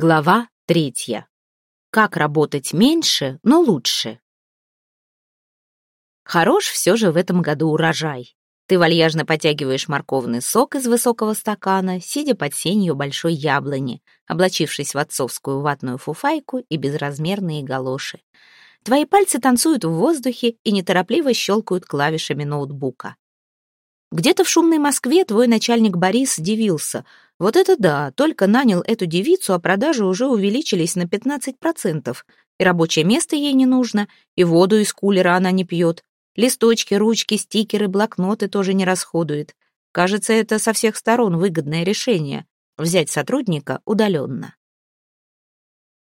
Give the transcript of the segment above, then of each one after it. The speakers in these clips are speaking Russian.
Глава третья. Как работать меньше, но лучше. Хорош все же в этом году урожай. Ты вальяжно потягиваешь морковный сок из высокого стакана, сидя под сенью большой яблони, облачившись в отцовскую ватную фуфайку и безразмерные галоши. Твои пальцы танцуют в воздухе и неторопливо щелкают клавишами ноутбука. Где-то в шумной Москве твой начальник Борис дивился. Вот это да, только нанял эту девицу, а продажи уже увеличились на 15%. И рабочее место ей не нужно, и воду из кулера она не пьет. Листочки, ручки, стикеры, блокноты тоже не расходует. Кажется, это со всех сторон выгодное решение — взять сотрудника удаленно.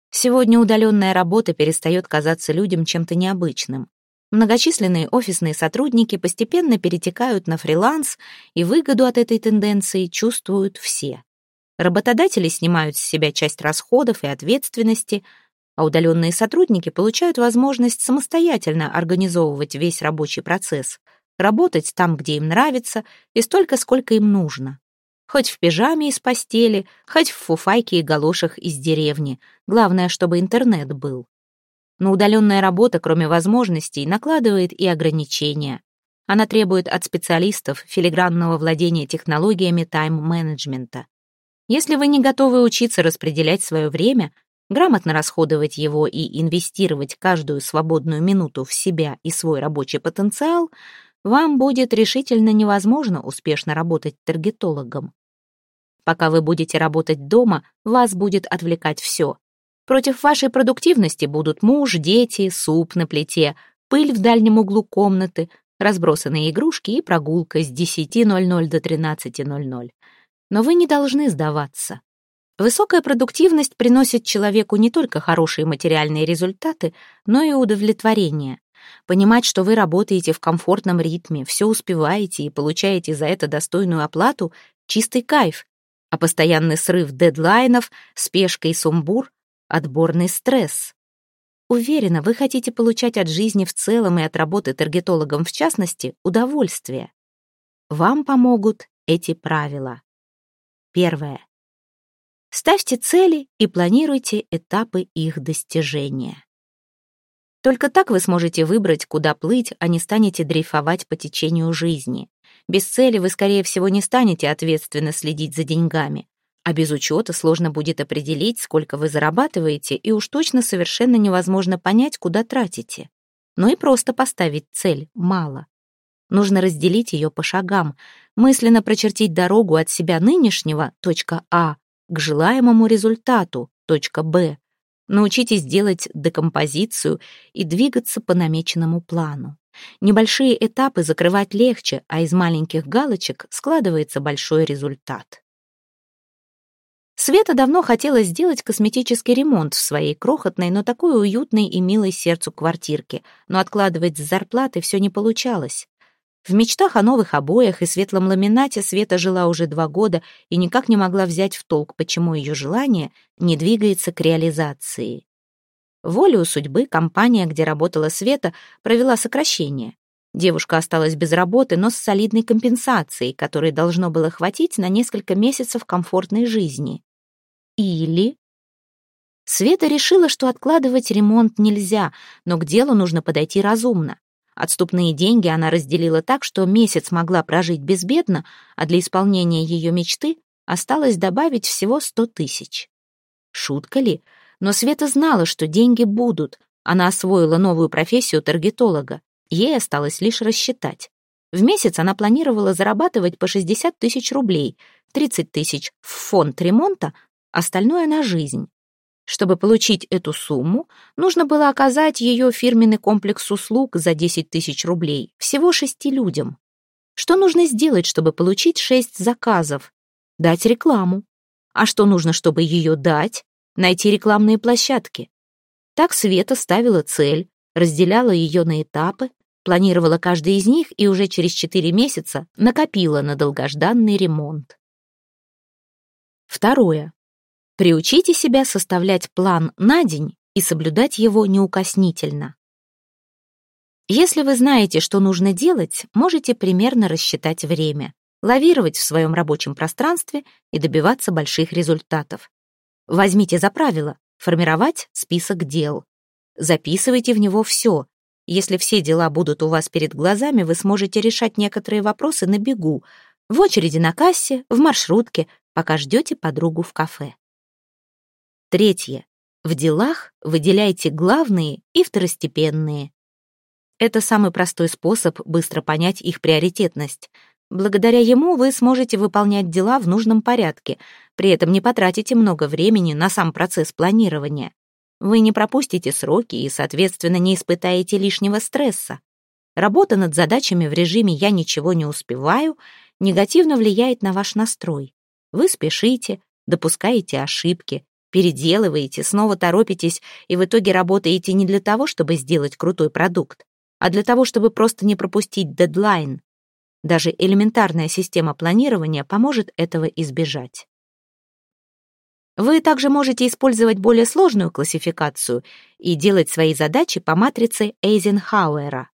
Сегодня удаленная работа перестает казаться людям чем-то необычным. Многочисленные офисные сотрудники постепенно перетекают на фриланс, и выгоду от этой тенденции чувствуют все. Работодатели снимают с себя часть расходов и ответственности, а удаленные сотрудники получают возможность самостоятельно организовывать весь рабочий процесс, работать там, где им нравится, и столько, сколько им нужно. Хоть в пижаме из постели, хоть в фуфайке и галошах из деревни. Главное, чтобы интернет был. Но удаленная работа, кроме возможностей, накладывает и ограничения. Она требует от специалистов филигранного владения технологиями тайм-менеджмента. Если вы не готовы учиться распределять свое время, грамотно расходовать его и инвестировать каждую свободную минуту в себя и свой рабочий потенциал, вам будет решительно невозможно успешно работать таргетологом. Пока вы будете работать дома, вас будет отвлекать все. Против вашей продуктивности будут муж, дети, суп на плите, пыль в дальнем углу комнаты, разбросанные игрушки и прогулка с 10.00 до 13.00. Но вы не должны сдаваться. Высокая продуктивность приносит человеку не только хорошие материальные результаты, но и удовлетворение. Понимать, что вы работаете в комфортном ритме, все успеваете и получаете за это достойную оплату — чистый кайф, а постоянный срыв дедлайнов, спешка и сумбур отборный стресс. Уверена, вы хотите получать от жизни в целом и от работы таргетологом в частности удовольствие. Вам помогут эти правила. Первое. Ставьте цели и планируйте этапы их достижения. Только так вы сможете выбрать, куда плыть, а не станете дрейфовать по течению жизни. Без цели вы, скорее всего, не станете ответственно следить за деньгами. А без учета сложно будет определить, сколько вы зарабатываете, и уж точно совершенно невозможно понять, куда тратите. Но и просто поставить цель мало. Нужно разделить ее по шагам, мысленно прочертить дорогу от себя нынешнего, точка А, к желаемому результату, точка Б. Научитесь делать декомпозицию и двигаться по намеченному плану. Небольшие этапы закрывать легче, а из маленьких галочек складывается большой результат. Света давно хотела сделать косметический ремонт в своей крохотной, но такой уютной и милой сердцу квартирке, но откладывать с зарплаты все не получалось. В мечтах о новых обоях и светлом ламинате Света жила уже два года и никак не могла взять в толк, почему ее желание не двигается к реализации. Волею судьбы компания, где работала Света, провела сокращение. Девушка осталась без работы, но с солидной компенсацией, которой должно было хватить на несколько месяцев комфортной жизни. Или... Света решила, что откладывать ремонт нельзя, но к делу нужно подойти разумно. Отступные деньги она разделила так, что месяц могла прожить безбедно, а для исполнения ее мечты осталось добавить всего сто тысяч. Шутка ли? Но Света знала, что деньги будут. Она освоила новую профессию таргетолога. Ей осталось лишь рассчитать. В месяц она планировала зарабатывать по 60 тысяч рублей, 30 тысяч в фонд ремонта, остальное на жизнь. Чтобы получить эту сумму, нужно было оказать ее фирменный комплекс услуг за 10 тысяч рублей, всего шести людям. Что нужно сделать, чтобы получить шесть заказов? Дать рекламу. А что нужно, чтобы ее дать? Найти рекламные площадки. Так Света ставила цель, разделяла ее на этапы, планировала каждый из них и уже через четыре месяца накопила на долгожданный ремонт. Второе. Приучите себя составлять план на день и соблюдать его неукоснительно. Если вы знаете, что нужно делать, можете примерно рассчитать время, лавировать в своем рабочем пространстве и добиваться больших результатов. Возьмите за правило формировать список дел. Записывайте в него все. Если все дела будут у вас перед глазами, вы сможете решать некоторые вопросы на бегу, в очереди на кассе, в маршрутке, пока ждете подругу в кафе. Третье. В делах выделяйте главные и второстепенные. Это самый простой способ быстро понять их приоритетность. Благодаря ему вы сможете выполнять дела в нужном порядке, при этом не потратите много времени на сам процесс планирования. Вы не пропустите сроки и, соответственно, не испытаете лишнего стресса. Работа над задачами в режиме «я ничего не успеваю» негативно влияет на ваш настрой. Вы спешите, допускаете ошибки, переделываете, снова торопитесь и в итоге работаете не для того, чтобы сделать крутой продукт, а для того, чтобы просто не пропустить дедлайн. Даже элементарная система планирования поможет этого избежать. Вы также можете использовать более сложную классификацию и делать свои задачи по матрице Эйзенхауэра.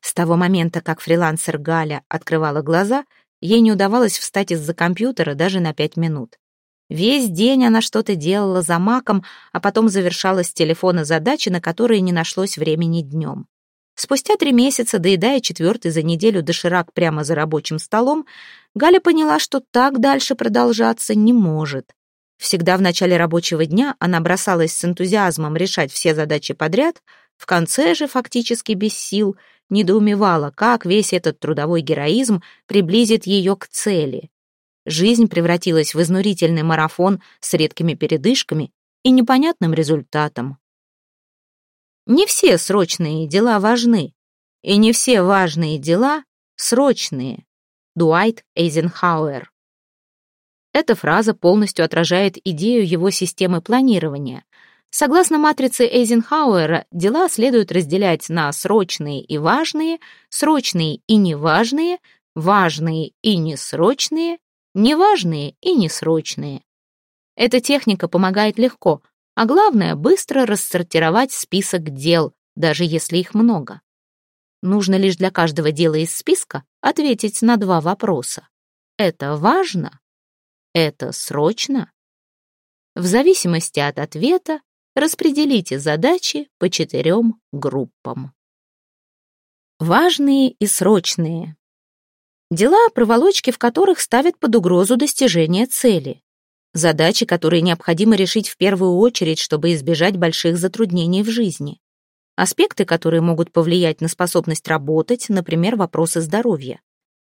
С того момента, как фрилансер Галя открывала глаза, ей не удавалось встать из-за компьютера даже на пять минут. Весь день она что-то делала за маком, а потом завершала с телефона задачи, на которые не нашлось времени днем. Спустя три месяца, доедая четвертый за неделю доширак прямо за рабочим столом, Галя поняла, что так дальше продолжаться не может. Всегда в начале рабочего дня она бросалась с энтузиазмом решать все задачи подряд, в конце же, фактически без сил, недоумевала, как весь этот трудовой героизм приблизит ее к цели. Жизнь превратилась в изнурительный марафон с редкими передышками и непонятным результатом. Не все срочные дела важны, и не все важные дела срочные. Дуайт Эйзенхауэр эта фраза полностью отражает идею его системы планирования. Согласно матрице Эйзенхауэра, дела следует разделять на срочные и важные, срочные и неважные, важные и несрочные, неважные и несрочные. Эта техника помогает легко, а главное — быстро рассортировать список дел, даже если их много. Нужно лишь для каждого дела из списка ответить на два вопроса. Это важно это срочно? В зависимости от ответа распределите задачи по четырем группам. Важные и срочные. Дела, проволочки в которых ставят под угрозу достижение цели. Задачи, которые необходимо решить в первую очередь, чтобы избежать больших затруднений в жизни. Аспекты, которые могут повлиять на способность работать, например, вопросы здоровья.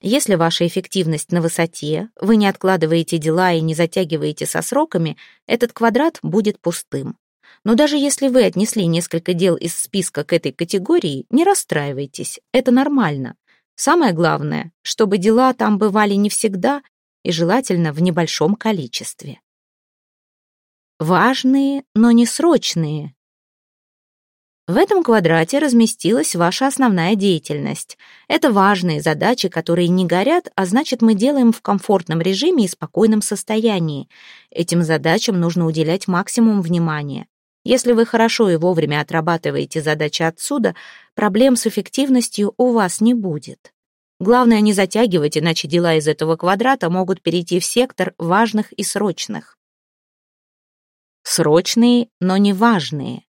Если ваша эффективность на высоте, вы не откладываете дела и не затягиваете со сроками, этот квадрат будет пустым. Но даже если вы отнесли несколько дел из списка к этой категории, не расстраивайтесь, это нормально. Самое главное, чтобы дела там бывали не всегда и желательно в небольшом количестве. Важные, но не срочные. В этом квадрате разместилась ваша основная деятельность. Это важные задачи, которые не горят, а значит, мы делаем в комфортном режиме и спокойном состоянии. Этим задачам нужно уделять максимум внимания. Если вы хорошо и вовремя отрабатываете задачи отсюда, проблем с эффективностью у вас не будет. Главное не затягивать, иначе дела из этого квадрата могут перейти в сектор важных и срочных. Срочные, но не важные.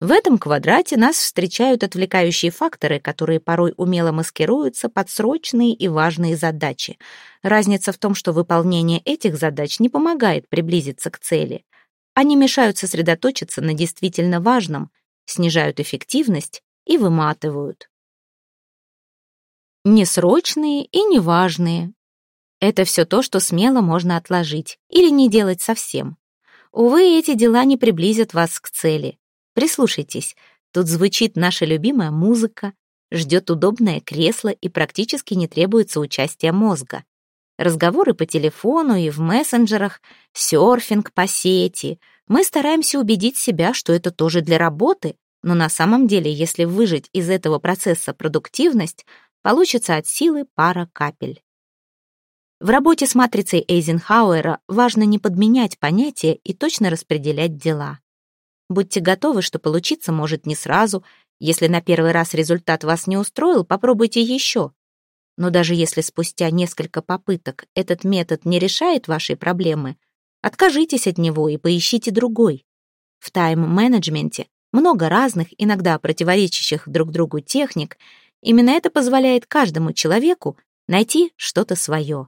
В этом квадрате нас встречают отвлекающие факторы, которые порой умело маскируются под срочные и важные задачи. Разница в том, что выполнение этих задач не помогает приблизиться к цели. Они мешают сосредоточиться на действительно важном, снижают эффективность и выматывают. Несрочные и неважные. Это все то, что смело можно отложить или не делать совсем. Увы, эти дела не приблизят вас к цели. Прислушайтесь, тут звучит наша любимая музыка, ждет удобное кресло и практически не требуется участия мозга. Разговоры по телефону и в мессенджерах, серфинг по сети. Мы стараемся убедить себя, что это тоже для работы, но на самом деле, если выжать из этого процесса продуктивность, получится от силы пара капель. В работе с матрицей Эйзенхауэра важно не подменять понятия и точно распределять дела. Будьте готовы, что получиться может не сразу. Если на первый раз результат вас не устроил, попробуйте еще. Но даже если спустя несколько попыток этот метод не решает вашей проблемы, Откажитесь от него и поищите другой. В тайм-менеджменте много разных, иногда противоречащих друг другу техник. Именно это позволяет каждому человеку найти что-то свое.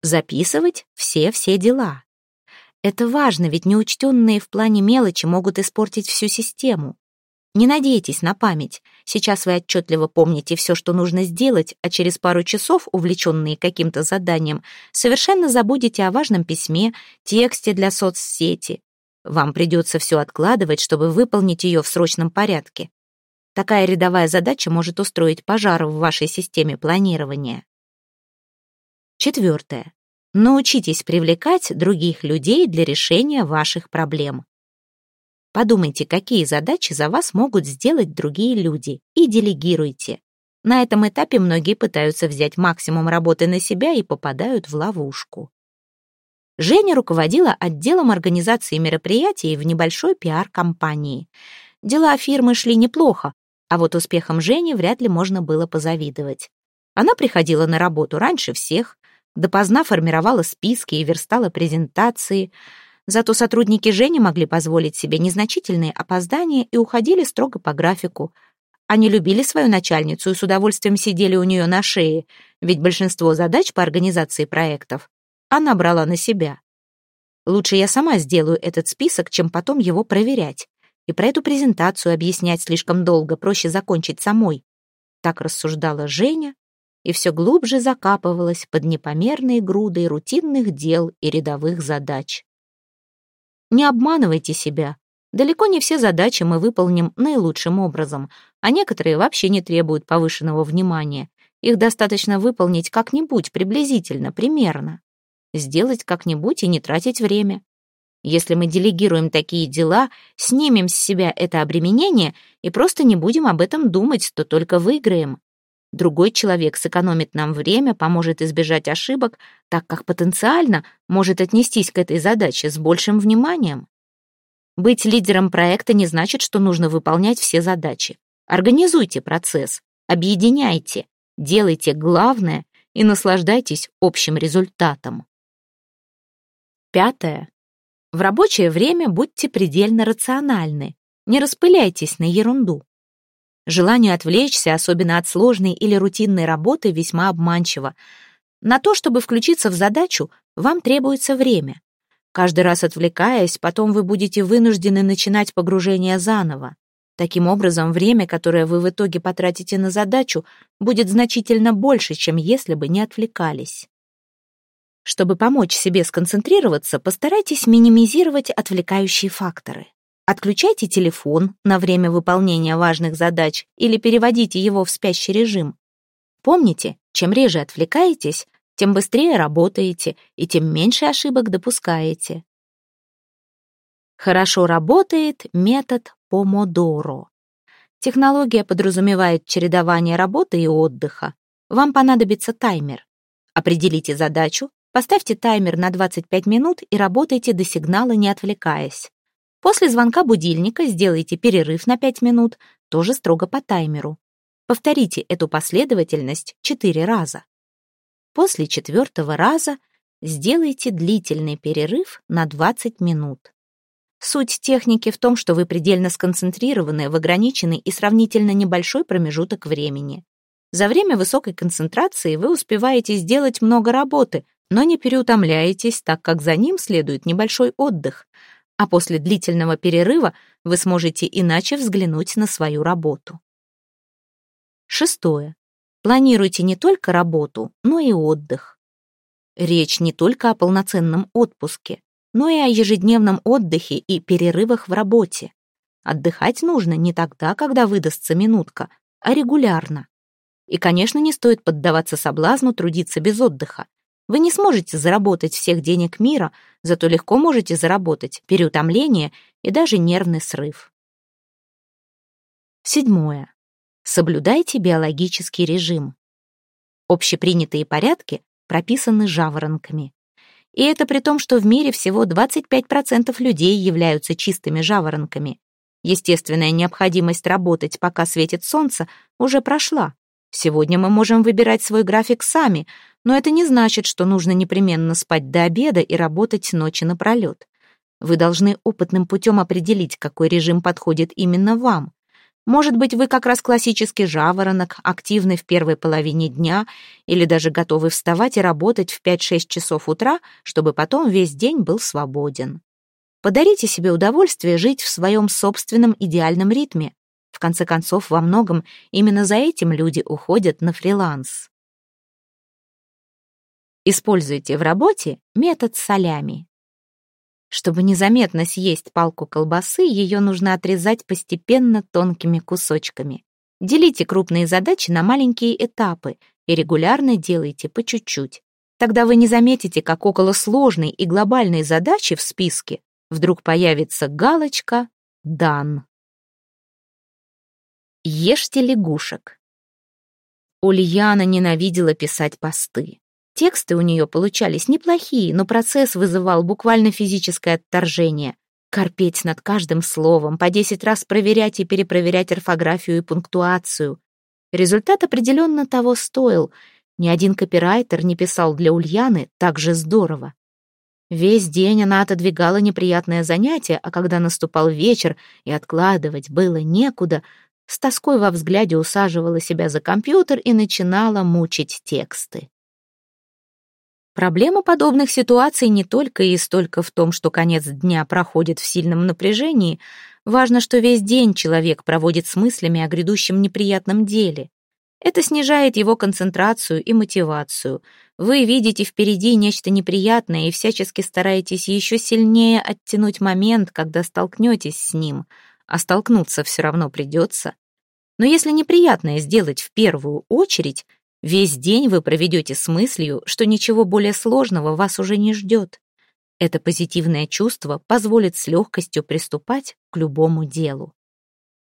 Записывать все-все дела. Это важно, ведь неучтенные в плане мелочи могут испортить всю систему. Не надейтесь на память. Сейчас вы отчетливо помните все, что нужно сделать, а через пару часов, увлеченные каким-то заданием, совершенно забудете о важном письме, тексте для соцсети. Вам придется все откладывать, чтобы выполнить ее в срочном порядке. Такая рядовая задача может устроить пожар в вашей системе планирования. Четвертое. Научитесь привлекать других людей для решения ваших проблем. Подумайте, какие задачи за вас могут сделать другие люди, и делегируйте. На этом этапе многие пытаются взять максимум работы на себя и попадают в ловушку. Женя руководила отделом организации мероприятий в небольшой пиар-компании. Дела фирмы шли неплохо, а вот успехом Жени вряд ли можно было позавидовать. Она приходила на работу раньше всех, допоздна формировала списки и верстала презентации — Зато сотрудники Жени могли позволить себе незначительные опоздания и уходили строго по графику. Они любили свою начальницу и с удовольствием сидели у нее на шее, ведь большинство задач по организации проектов она брала на себя. Лучше я сама сделаю этот список, чем потом его проверять. И про эту презентацию объяснять слишком долго, проще закончить самой. Так рассуждала Женя, и все глубже закапывалась под непомерной грудой рутинных дел и рядовых задач. Не обманывайте себя. Далеко не все задачи мы выполним наилучшим образом, а некоторые вообще не требуют повышенного внимания. Их достаточно выполнить как-нибудь, приблизительно, примерно. Сделать как-нибудь и не тратить время. Если мы делегируем такие дела, снимем с себя это обременение и просто не будем об этом думать, то только выиграем. Другой человек сэкономит нам время, поможет избежать ошибок, так как потенциально может отнестись к этой задаче с большим вниманием. Быть лидером проекта не значит, что нужно выполнять все задачи. Организуйте процесс, объединяйте, делайте главное и наслаждайтесь общим результатом. Пятое. В рабочее время будьте предельно рациональны. Не распыляйтесь на ерунду. Желание отвлечься, особенно от сложной или рутинной работы, весьма обманчиво. На то, чтобы включиться в задачу, вам требуется время. Каждый раз отвлекаясь, потом вы будете вынуждены начинать погружение заново. Таким образом, время, которое вы в итоге потратите на задачу, будет значительно больше, чем если бы не отвлекались. Чтобы помочь себе сконцентрироваться, постарайтесь минимизировать отвлекающие факторы. Отключайте телефон на время выполнения важных задач или переводите его в спящий режим. Помните, чем реже отвлекаетесь, тем быстрее работаете и тем меньше ошибок допускаете. Хорошо работает метод помодоро. Технология подразумевает чередование работы и отдыха. Вам понадобится таймер. Определите задачу, поставьте таймер на 25 минут и работайте до сигнала, не отвлекаясь. После звонка будильника сделайте перерыв на 5 минут, тоже строго по таймеру. Повторите эту последовательность 4 раза. После четвертого раза сделайте длительный перерыв на 20 минут. Суть техники в том, что вы предельно сконцентрированы в ограниченный и сравнительно небольшой промежуток времени. За время высокой концентрации вы успеваете сделать много работы, но не переутомляетесь, так как за ним следует небольшой отдых — а после длительного перерыва вы сможете иначе взглянуть на свою работу. Шестое. Планируйте не только работу, но и отдых. Речь не только о полноценном отпуске, но и о ежедневном отдыхе и перерывах в работе. Отдыхать нужно не тогда, когда выдастся минутка, а регулярно. И, конечно, не стоит поддаваться соблазну трудиться без отдыха. Вы не сможете заработать всех денег мира, зато легко можете заработать переутомление и даже нервный срыв. Седьмое. Соблюдайте биологический режим. Общепринятые порядки прописаны жаворонками. И это при том, что в мире всего 25% людей являются чистыми жаворонками. Естественная необходимость работать, пока светит солнце, уже прошла. Сегодня мы можем выбирать свой график сами, но это не значит, что нужно непременно спать до обеда и работать ночи напролет. Вы должны опытным путем определить, какой режим подходит именно вам. Может быть, вы как раз классический жаворонок, активный в первой половине дня, или даже готовы вставать и работать в 5-6 часов утра, чтобы потом весь день был свободен. Подарите себе удовольствие жить в своем собственном идеальном ритме. В конце концов, во многом именно за этим люди уходят на фриланс. Используйте в работе метод солями. Чтобы незаметно съесть палку колбасы, ее нужно отрезать постепенно тонкими кусочками. Делите крупные задачи на маленькие этапы и регулярно делайте по чуть-чуть. Тогда вы не заметите, как около сложной и глобальной задачи в списке вдруг появится галочка «Дан». Ешьте лягушек. Ульяна ненавидела писать посты. Тексты у нее получались неплохие, но процесс вызывал буквально физическое отторжение. Корпеть над каждым словом, по десять раз проверять и перепроверять орфографию и пунктуацию. Результат определенно того стоил. Ни один копирайтер не писал для Ульяны так же здорово. Весь день она отодвигала неприятное занятие, а когда наступал вечер и откладывать было некуда, с тоской во взгляде усаживала себя за компьютер и начинала мучить тексты. Проблема подобных ситуаций не только и столько в том, что конец дня проходит в сильном напряжении, важно, что весь день человек проводит с мыслями о грядущем неприятном деле. Это снижает его концентрацию и мотивацию. Вы видите впереди нечто неприятное и всячески стараетесь еще сильнее оттянуть момент, когда столкнетесь с ним, а столкнуться все равно придется. Но если неприятное сделать в первую очередь, Весь день вы проведете с мыслью, что ничего более сложного вас уже не ждет. Это позитивное чувство позволит с легкостью приступать к любому делу.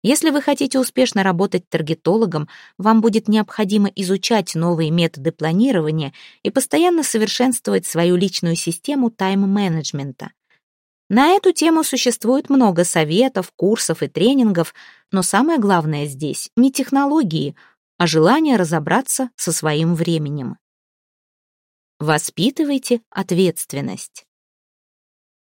Если вы хотите успешно работать таргетологом, вам будет необходимо изучать новые методы планирования и постоянно совершенствовать свою личную систему тайм-менеджмента. На эту тему существует много советов, курсов и тренингов, но самое главное здесь не технологии – а желание разобраться со своим временем. Воспитывайте ответственность.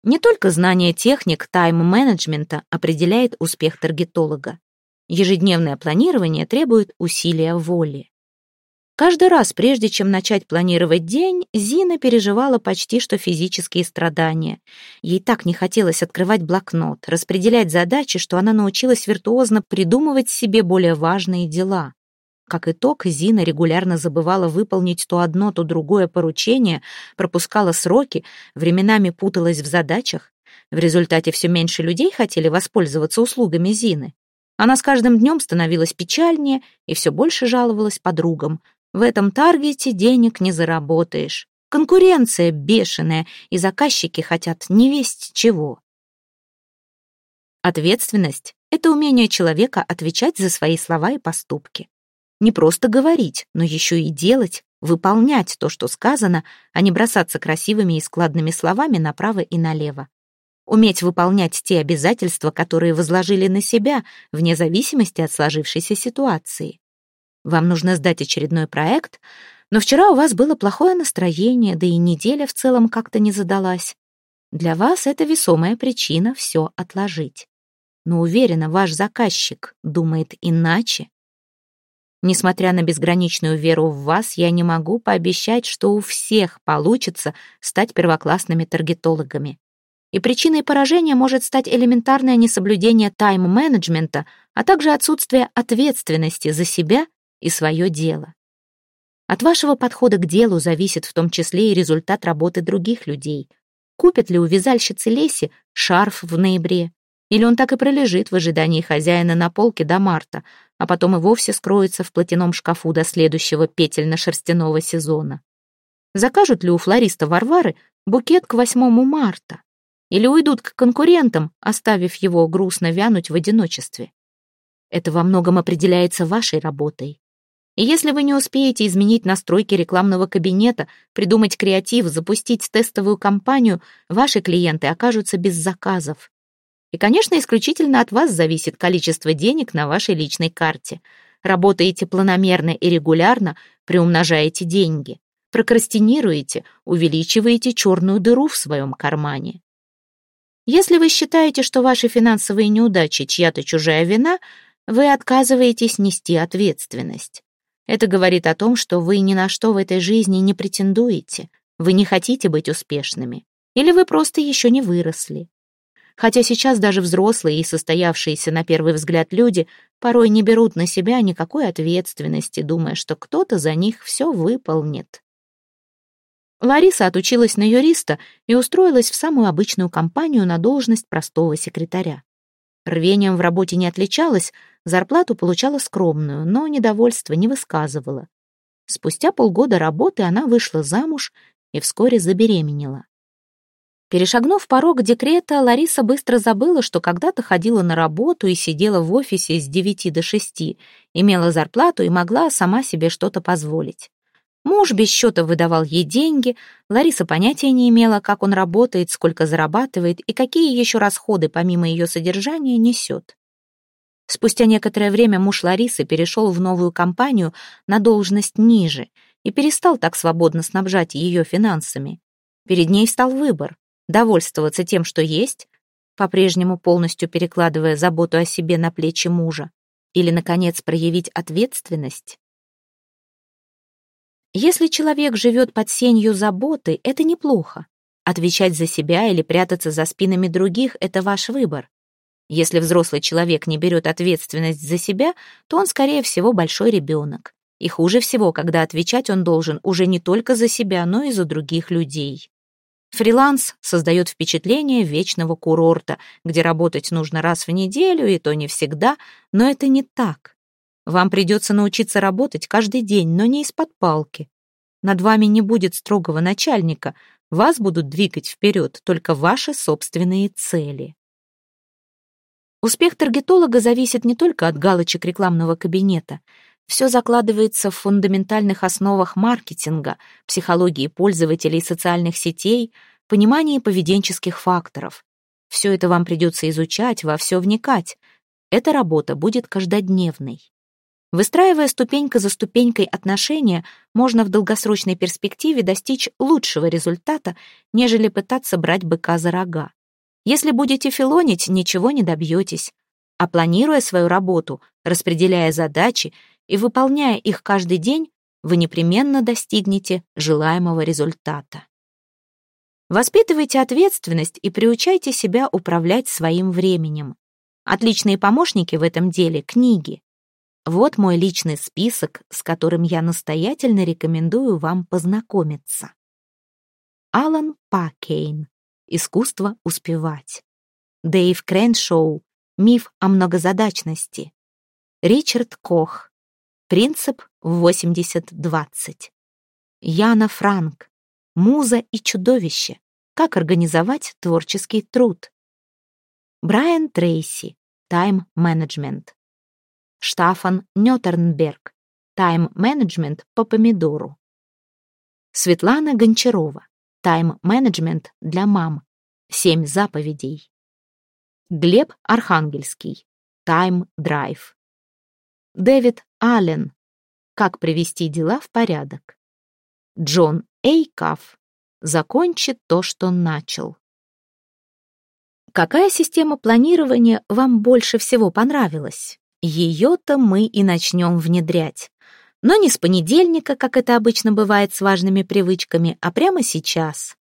Не только знание техник тайм-менеджмента определяет успех таргетолога. Ежедневное планирование требует усилия воли. Каждый раз, прежде чем начать планировать день, Зина переживала почти что физические страдания. Ей так не хотелось открывать блокнот, распределять задачи, что она научилась виртуозно придумывать себе более важные дела. Как итог, Зина регулярно забывала выполнить то одно, то другое поручение, пропускала сроки, временами путалась в задачах. В результате все меньше людей хотели воспользоваться услугами Зины. Она с каждым днем становилась печальнее и все больше жаловалась подругам. В этом таргете денег не заработаешь. Конкуренция бешеная, и заказчики хотят не весть чего. Ответственность — это умение человека отвечать за свои слова и поступки. Не просто говорить, но еще и делать, выполнять то, что сказано, а не бросаться красивыми и складными словами направо и налево. Уметь выполнять те обязательства, которые возложили на себя, вне зависимости от сложившейся ситуации. Вам нужно сдать очередной проект, но вчера у вас было плохое настроение, да и неделя в целом как-то не задалась. Для вас это весомая причина все отложить. Но уверена, ваш заказчик думает иначе. Несмотря на безграничную веру в вас, я не могу пообещать, что у всех получится стать первоклассными таргетологами. И причиной поражения может стать элементарное несоблюдение тайм-менеджмента, а также отсутствие ответственности за себя и свое дело. От вашего подхода к делу зависит в том числе и результат работы других людей. Купят ли у вязальщицы Леси шарф в ноябре? Или он так и пролежит в ожидании хозяина на полке до марта, а потом и вовсе скроется в платяном шкафу до следующего петельно-шерстяного сезона. Закажут ли у флориста Варвары букет к 8 марта? Или уйдут к конкурентам, оставив его грустно вянуть в одиночестве? Это во многом определяется вашей работой. И если вы не успеете изменить настройки рекламного кабинета, придумать креатив, запустить тестовую кампанию, ваши клиенты окажутся без заказов. И, конечно, исключительно от вас зависит количество денег на вашей личной карте. Работаете планомерно и регулярно, приумножаете деньги. Прокрастинируете, увеличиваете черную дыру в своем кармане. Если вы считаете, что ваши финансовые неудачи чья-то чужая вина, вы отказываетесь нести ответственность. Это говорит о том, что вы ни на что в этой жизни не претендуете, вы не хотите быть успешными, или вы просто еще не выросли. Хотя сейчас даже взрослые и состоявшиеся на первый взгляд люди порой не берут на себя никакой ответственности, думая, что кто-то за них все выполнит. Лариса отучилась на юриста и устроилась в самую обычную компанию на должность простого секретаря. Рвением в работе не отличалась, зарплату получала скромную, но недовольство не высказывала. Спустя полгода работы она вышла замуж и вскоре забеременела. Перешагнув порог декрета, Лариса быстро забыла, что когда-то ходила на работу и сидела в офисе с 9 до 6, имела зарплату и могла сама себе что-то позволить. Муж без счета выдавал ей деньги, Лариса понятия не имела, как он работает, сколько зарабатывает и какие еще расходы помимо ее содержания несет. Спустя некоторое время муж Ларисы перешел в новую компанию на должность ниже и перестал так свободно снабжать ее финансами. Перед ней стал выбор — довольствоваться тем, что есть, по-прежнему полностью перекладывая заботу о себе на плечи мужа, или, наконец, проявить ответственность. Если человек живет под сенью заботы, это неплохо. Отвечать за себя или прятаться за спинами других — это ваш выбор. Если взрослый человек не берет ответственность за себя, то он, скорее всего, большой ребенок. И хуже всего, когда отвечать он должен уже не только за себя, но и за других людей. Фриланс создает впечатление вечного курорта, где работать нужно раз в неделю, и то не всегда, но это не так. Вам придется научиться работать каждый день, но не из-под палки. Над вами не будет строгого начальника, вас будут двигать вперед только ваши собственные цели. Успех таргетолога зависит не только от галочек рекламного кабинета. Все закладывается в фундаментальных основах маркетинга, психологии пользователей социальных сетей, понимании поведенческих факторов. Все это вам придется изучать, во все вникать. Эта работа будет каждодневной. Выстраивая ступенька за ступенькой отношения, можно в долгосрочной перспективе достичь лучшего результата, нежели пытаться брать быка за рога. Если будете филонить, ничего не добьетесь. А планируя свою работу, распределяя задачи и выполняя их каждый день, вы непременно достигнете желаемого результата. Воспитывайте ответственность и приучайте себя управлять своим временем. Отличные помощники в этом деле — книги. Вот мой личный список, с которым я настоятельно рекомендую вам познакомиться. Алан Пакейн. Искусство успевать. Дэйв Креншоу. Миф о многозадачности. Ричард Кох. Принцип 80-20. Яна Франк. Муза и чудовище. Как организовать творческий труд. Брайан Трейси. Тайм-менеджмент. Штафан Нётернберг. Тайм-менеджмент по помидору. Светлана Гончарова. Тайм-менеджмент для мам. Семь заповедей. Глеб Архангельский. Тайм-драйв. Дэвид Аллен. Как привести дела в порядок. Джон Эйкаф. Закончит то, что начал. Какая система планирования вам больше всего понравилась? Ее-то мы и начнем внедрять. Но не с понедельника, как это обычно бывает с важными привычками, а прямо сейчас.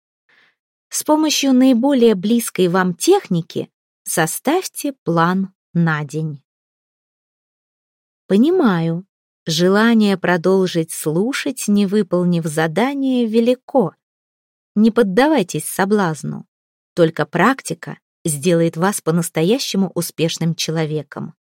С помощью наиболее близкой вам техники составьте план на день. Понимаю, желание продолжить слушать, не выполнив задание, велико. Не поддавайтесь соблазну. Только практика сделает вас по-настоящему успешным человеком.